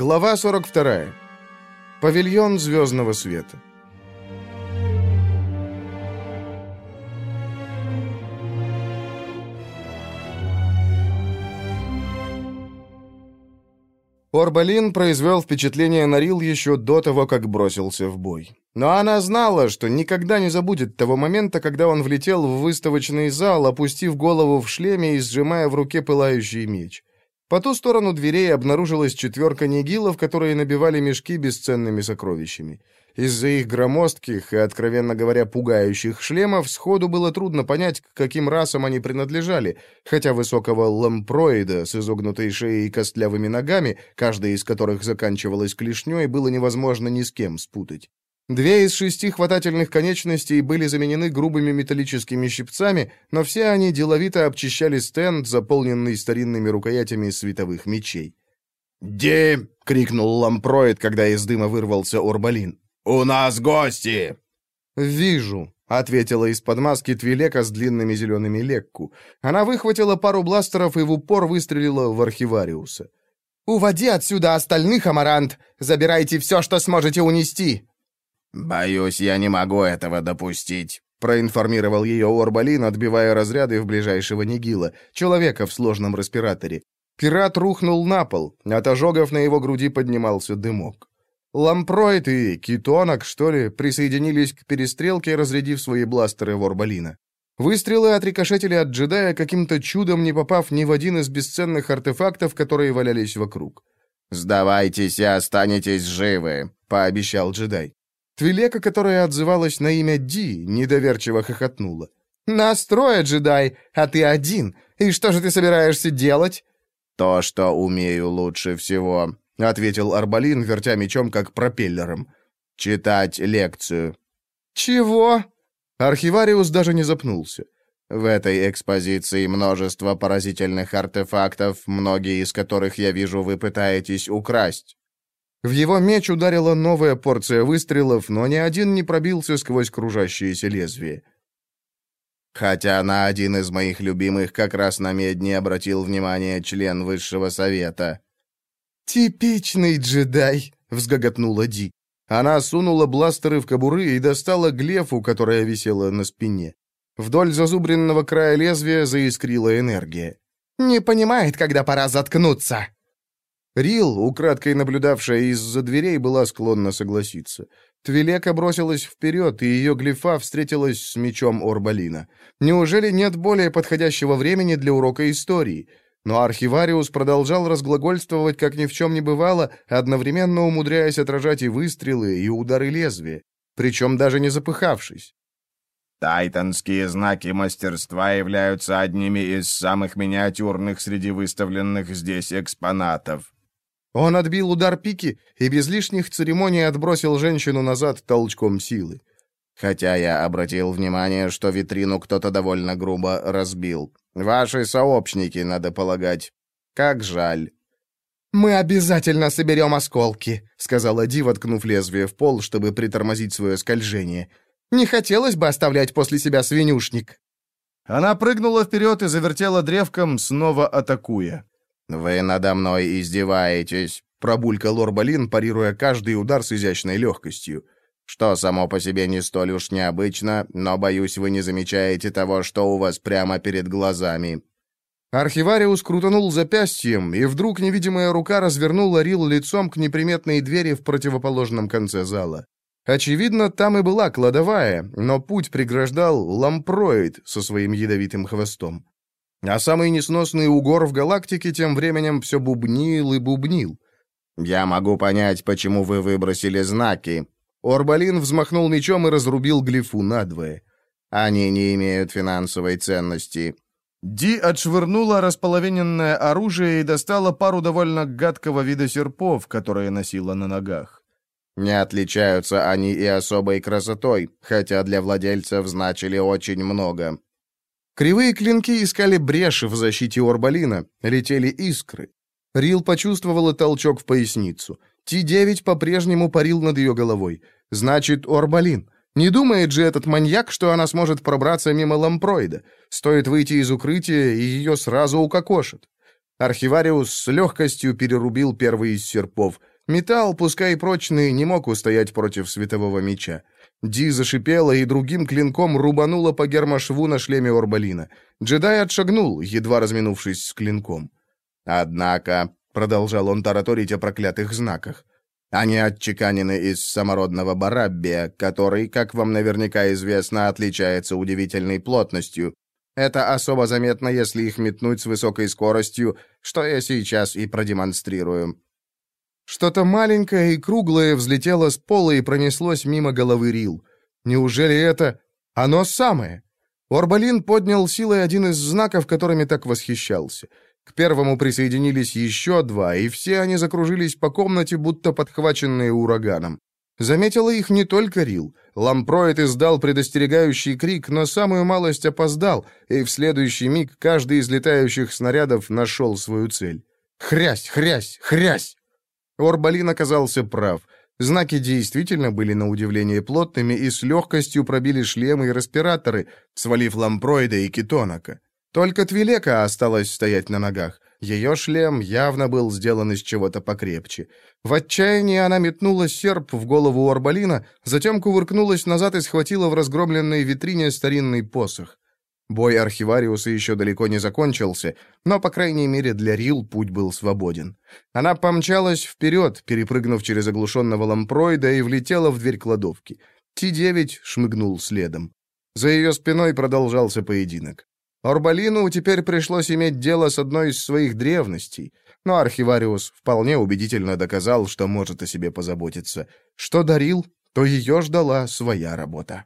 Глава 42. Павильон звездного света. Орбалин произвел впечатление на Рил еще до того, как бросился в бой. Но она знала, что никогда не забудет того момента, когда он влетел в выставочный зал, опустив голову в шлеме и сжимая в руке пылающий меч. По ту сторону дверей обнаружилась четверка нигилов, которые набивали мешки бесценными сокровищами. Из-за их громоздких и, откровенно говоря, пугающих шлемов сходу было трудно понять, к каким расам они принадлежали, хотя высокого лампроида с изогнутой шеей и костлявыми ногами, каждая из которых заканчивалась клешней, было невозможно ни с кем спутать. Две из шести хватательных конечностей были заменены грубыми металлическими щипцами, но все они деловито обчищали стенд, заполненный старинными рукоятями световых мечей. «Ди!» — крикнул лампроид, когда из дыма вырвался Орбалин. «У нас гости!» «Вижу», — ответила из-под маски Твилека с длинными зелеными лекку. Она выхватила пару бластеров и в упор выстрелила в архивариуса. «Уводи отсюда остальных, Амарант! Забирайте все, что сможете унести!» «Боюсь, я не могу этого допустить», — проинформировал ее Орбалин, отбивая разряды в ближайшего Нигила, человека в сложном респираторе. Пират рухнул на пол, от ожогов на его груди поднимался дымок. Лампроид и Китонок, что ли, присоединились к перестрелке, разрядив свои бластеры в Орбалина. Выстрелы отрикошетили от джедая, каким-то чудом не попав ни в один из бесценных артефактов, которые валялись вокруг. «Сдавайтесь и останетесь живы», — пообещал джедай. Твилека, которая отзывалась на имя Ди, недоверчиво хохотнула. «Настроя, джедай, а ты один. И что же ты собираешься делать?» «То, что умею лучше всего», — ответил Арбалин, вертя мечом как пропеллером. «Читать лекцию». «Чего?» Архивариус даже не запнулся. В этой экспозиции множество поразительных артефактов, многие из которых, я вижу, вы пытаетесь украсть. В его меч ударила новая порция выстрелов, но ни один не пробился сквозь кружащееся лезвие. Хотя на один из моих любимых как раз на медне обратил внимание член Высшего Совета. «Типичный джедай!» — взгоготнула Ди. Она сунула бластеры в кобуры и достала глефу, которая висела на спине. Вдоль зазубренного края лезвия заискрила энергия. «Не понимает, когда пора заткнуться!» Рил, украдкой наблюдавшая из-за дверей, была склонна согласиться. Твилека бросилась вперед, и ее глифа встретилась с мечом Орбалина. Неужели нет более подходящего времени для урока истории? Но архивариус продолжал разглагольствовать, как ни в чем не бывало, одновременно умудряясь отражать и выстрелы, и удары лезвия, причем даже не запыхавшись. Тайтанские знаки мастерства являются одними из самых миниатюрных среди выставленных здесь экспонатов. Он отбил удар пики и без лишних церемоний отбросил женщину назад толчком силы. Хотя я обратил внимание, что витрину кто-то довольно грубо разбил. Ваши сообщники, надо полагать. Как жаль. «Мы обязательно соберем осколки», — сказала Ди, воткнув лезвие в пол, чтобы притормозить свое скольжение. «Не хотелось бы оставлять после себя свинюшник». Она прыгнула вперед и завертела древком, снова атакуя. «Вы надо мной издеваетесь», — пробулькал Орбалин, парируя каждый удар с изящной легкостью. «Что само по себе не столь уж необычно, но, боюсь, вы не замечаете того, что у вас прямо перед глазами». Архивариус крутанул запястьем, и вдруг невидимая рука развернула Рил лицом к неприметной двери в противоположном конце зала. Очевидно, там и была кладовая, но путь преграждал лампроид со своим ядовитым хвостом. А самый несносный угор в галактике тем временем все бубнил и бубнил. «Я могу понять, почему вы выбросили знаки». Орбалин взмахнул мечом и разрубил глифу надвое. «Они не имеют финансовой ценности». Ди отшвырнула располовиненное оружие и достала пару довольно гадкого вида серпов, которые носила на ногах. Не отличаются они и особой красотой, хотя для владельцев значили очень много. Кривые клинки искали бреши в защите Орбалина, летели искры. Рил почувствовала толчок в поясницу. Ти-9 по-прежнему парил над ее головой. Значит, Орбалин. Не думает же этот маньяк, что она сможет пробраться мимо лампроида. Стоит выйти из укрытия, и ее сразу укокошат. Архивариус с легкостью перерубил первый из серпов. Металл, пускай прочный, не мог устоять против светового меча. Ди зашипела и другим клинком рубанула по гермошву на шлеме Орбалина. Джедай отшагнул, едва разминувшись с клинком. «Однако», — продолжал он тараторить о проклятых знаках, «они отчеканены из самородного бараббия, который, как вам наверняка известно, отличается удивительной плотностью. Это особо заметно, если их метнуть с высокой скоростью, что я сейчас и продемонстрирую. Что-то маленькое и круглое взлетело с пола и пронеслось мимо головы Рил. Неужели это оно самое? Орбалин поднял силой один из знаков, которыми так восхищался. К первому присоединились еще два, и все они закружились по комнате, будто подхваченные ураганом. Заметила их не только Рил. Лампроид издал предостерегающий крик, но самую малость опоздал, и в следующий миг каждый из летающих снарядов нашел свою цель. «Хрясь! Хрясь! Хрясь!» Орбалин оказался прав. Знаки действительно были на удивление плотными и с легкостью пробили шлемы и респираторы, свалив лампроида и кетонока. Только Твилека осталась стоять на ногах. Ее шлем явно был сделан из чего-то покрепче. В отчаянии она метнула серп в голову Орбалина, затем кувыркнулась назад и схватила в разгромленной витрине старинный посох. Бой архивариуса еще далеко не закончился, но, по крайней мере, для Рил путь был свободен. Она помчалась вперед, перепрыгнув через оглушенного лампроида и влетела в дверь кладовки. Ти-9 шмыгнул следом. За ее спиной продолжался поединок. Орбалину теперь пришлось иметь дело с одной из своих древностей, но архивариус вполне убедительно доказал, что может о себе позаботиться. Что дарил, то ее ждала своя работа.